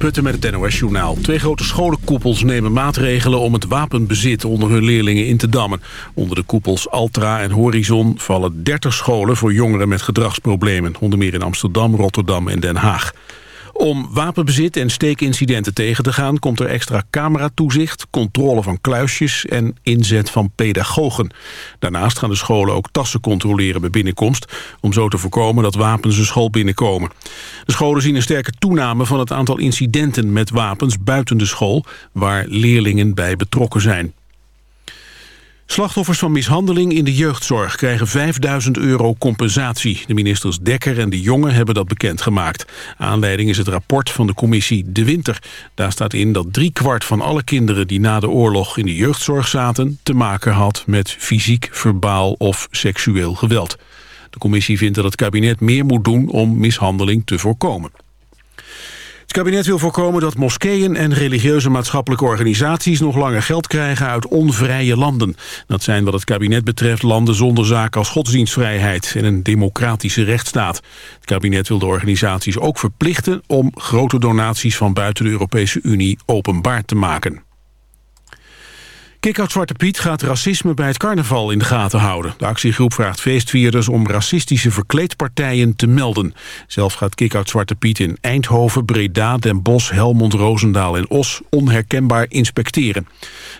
Putten met het NOS-journaal. Twee grote scholenkoepels nemen maatregelen om het wapenbezit onder hun leerlingen in te dammen. Onder de koepels Altra en Horizon vallen 30 scholen voor jongeren met gedragsproblemen. Onder meer in Amsterdam, Rotterdam en Den Haag. Om wapenbezit en steekincidenten tegen te gaan... komt er extra cameratoezicht, controle van kluisjes... en inzet van pedagogen. Daarnaast gaan de scholen ook tassen controleren bij binnenkomst... om zo te voorkomen dat wapens de school binnenkomen. De scholen zien een sterke toename van het aantal incidenten met wapens buiten de school... waar leerlingen bij betrokken zijn. Slachtoffers van mishandeling in de jeugdzorg krijgen 5000 euro compensatie. De ministers Dekker en De Jonge hebben dat bekendgemaakt. Aanleiding is het rapport van de commissie De Winter. Daar staat in dat driekwart van alle kinderen die na de oorlog in de jeugdzorg zaten... te maken had met fysiek, verbaal of seksueel geweld. De commissie vindt dat het kabinet meer moet doen om mishandeling te voorkomen. Het kabinet wil voorkomen dat moskeeën en religieuze maatschappelijke organisaties nog langer geld krijgen uit onvrije landen. Dat zijn wat het kabinet betreft landen zonder zaken als godsdienstvrijheid en een democratische rechtsstaat. Het kabinet wil de organisaties ook verplichten om grote donaties van buiten de Europese Unie openbaar te maken. Kickout Zwarte Piet gaat racisme bij het carnaval in de gaten houden. De actiegroep vraagt feestvierders om racistische verkleedpartijen te melden. Zelf gaat Kickout Zwarte Piet in Eindhoven, Breda, Den Bosch, Helmond, Roosendaal en Os onherkenbaar inspecteren.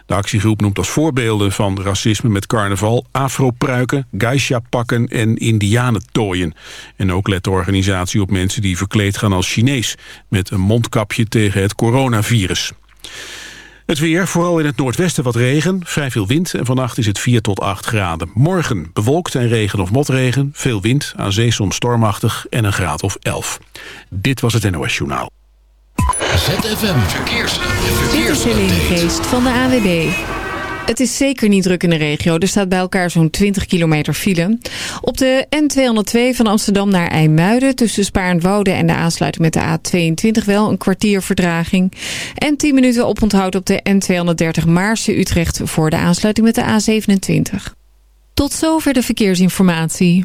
De actiegroep noemt als voorbeelden van racisme met carnaval afropruiken, geisha-pakken en indianentooien. En ook let de organisatie op mensen die verkleed gaan als Chinees, met een mondkapje tegen het coronavirus. Het weer, vooral in het noordwesten wat regen, vrij veel wind... en vannacht is het 4 tot 8 graden. Morgen bewolkt en regen of motregen, veel wind, aan zee soms stormachtig... en een graad of 11. Dit was het NOS Journaal. ZFM Verkeers. Verkeers. Dit is Geest van de AWB. Het is zeker niet druk in de regio. Er staat bij elkaar zo'n 20 kilometer file. Op de N202 van Amsterdam naar IJmuiden... tussen Spaarnwoude en de aansluiting met de A22 wel een kwartier verdraging. En 10 minuten oponthoud op de N230 Maarse-Utrecht... voor de aansluiting met de A27. Tot zover de verkeersinformatie.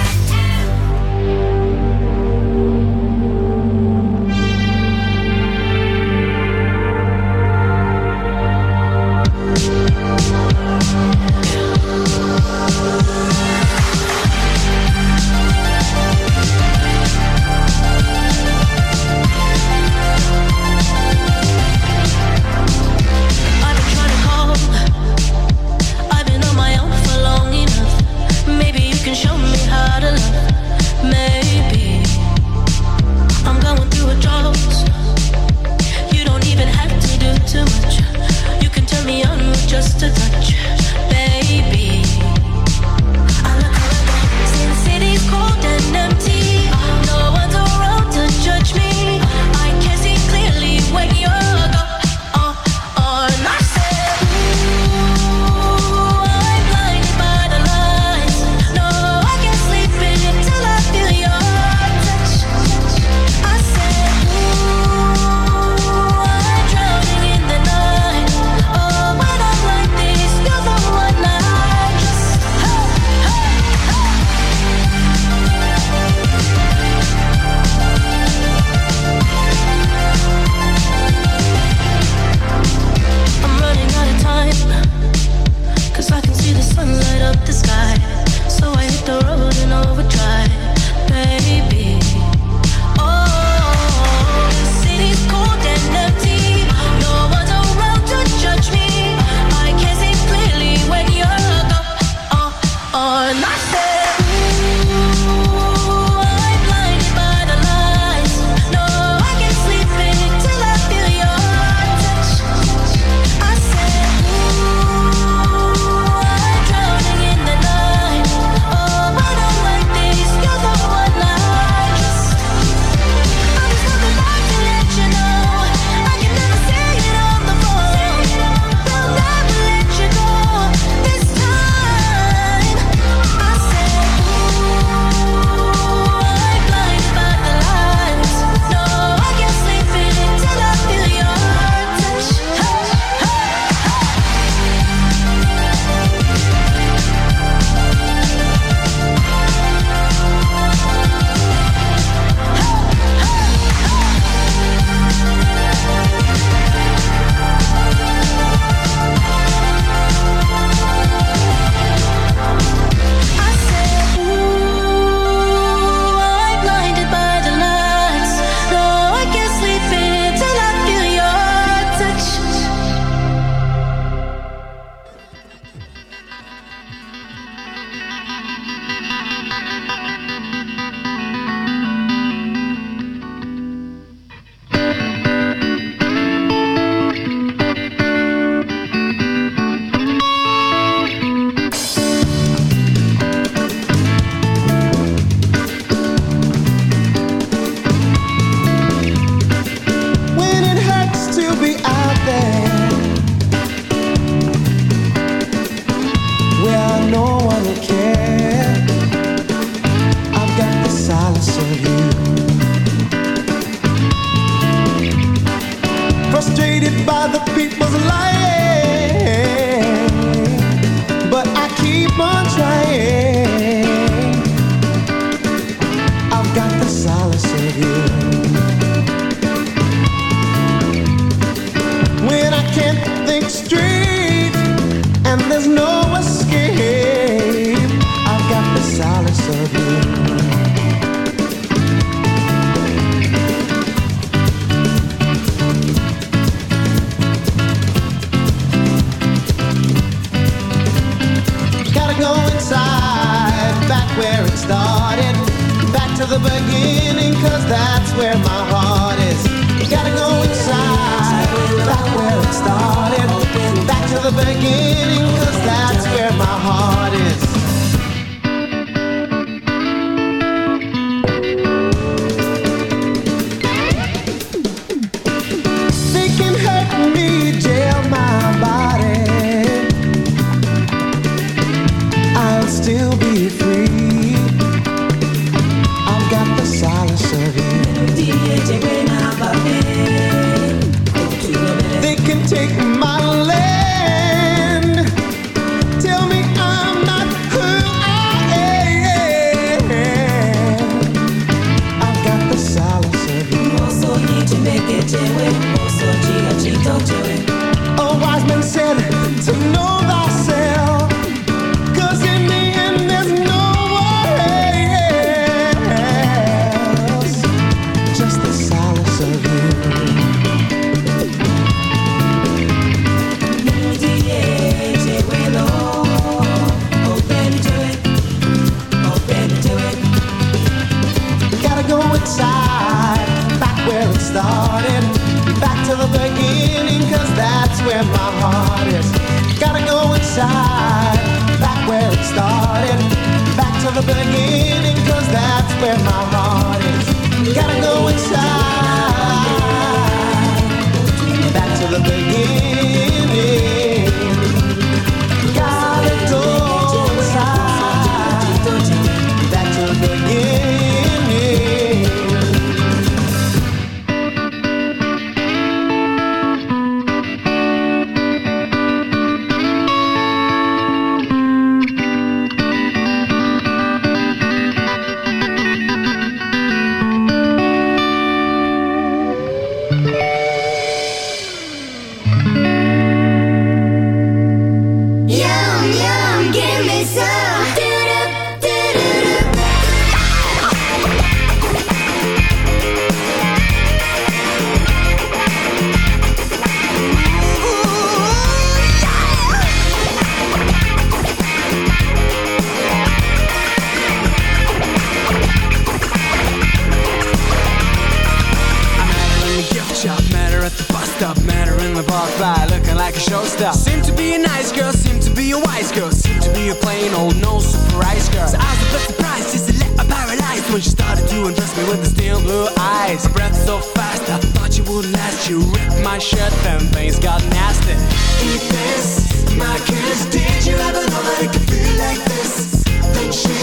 Eyes. Breath so fast, I thought you would last. You ripped my shirt, then things got nasty. Eat this, my kiss. Did you ever know that it could feel like this? Then she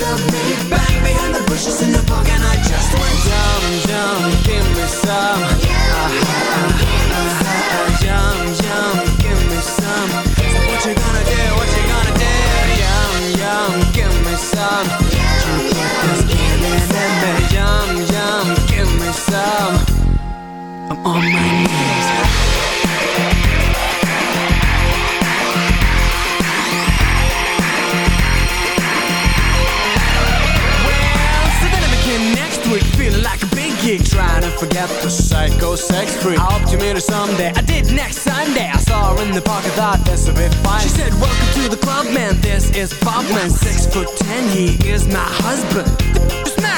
loved me back behind the bushes in the park, and I just went yum yum, give me some. On my knees. Well, so then I became next week, feeling like a big geek, trying to forget the psycho sex freak. I hope to meet her someday. I did next Sunday. I saw her in the park. I thought this would be fine. She said, "Welcome to the club, man. This is Bob, man. Six foot ten. He is my husband."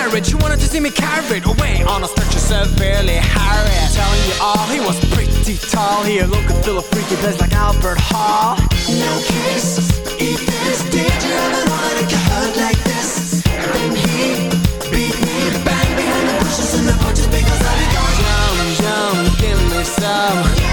Married. She wanted to see me carried away on a stretcher severely harried. Telling you all, he was pretty tall. He looked and feel a freaky place like Albert Hall. No kiss, eat this. Did you ever know it could hurt like this? Then he beat me bang behind the bushes in the just because I did going yum yum, give me some.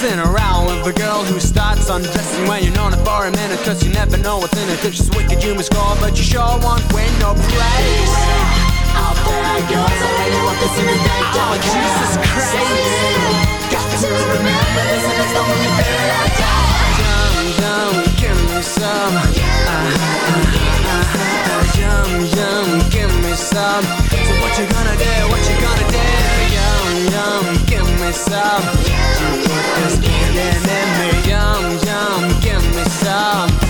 Start messing around with a girl who starts undressing when you're known for a minute Cause you never know what's in it. If she's wicked you must call but you sure won't win no praise Out there goes, I really want this in the day Oh Jesus Christ. Got to remember this and it's the only thing I got. Yum yum give me some. Uh, uh, uh, uh, Yum yum give me some. So what you gonna do, what you gonna do Yum give me some. You put this feeling me Yum yum give me some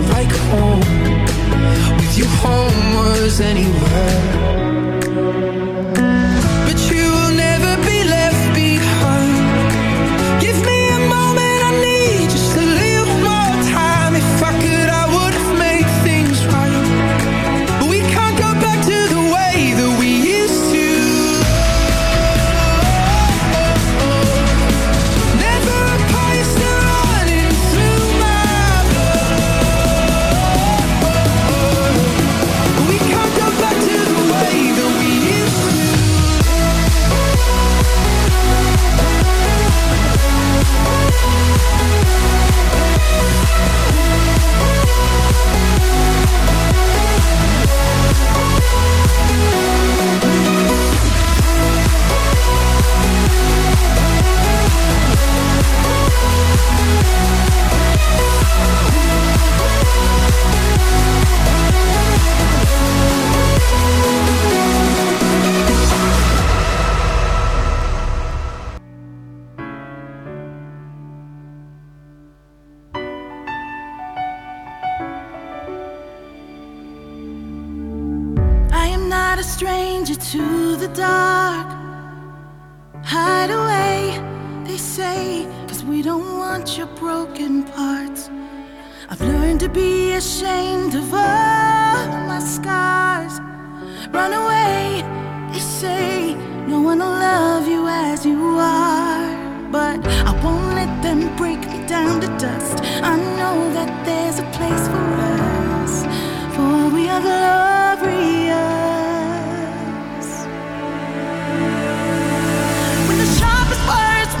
Like home.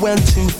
went too far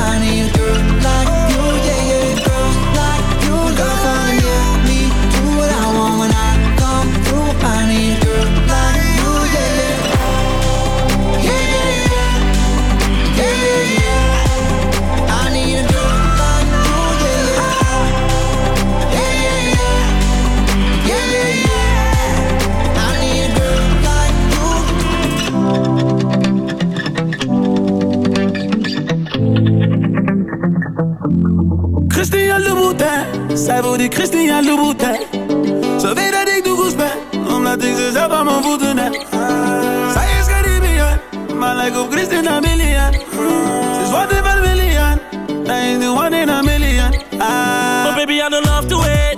I need a girl like zij wil die Christian Louboutin. Ze weet dat ik goed ben, omdat ik ze zelf aan mijn voeten heb. Zij is Caribbean, maar lijkt op Christina Milian. Ze is wat in van Milian, hij is the one in a million. Ah. But baby, I don't love to wait.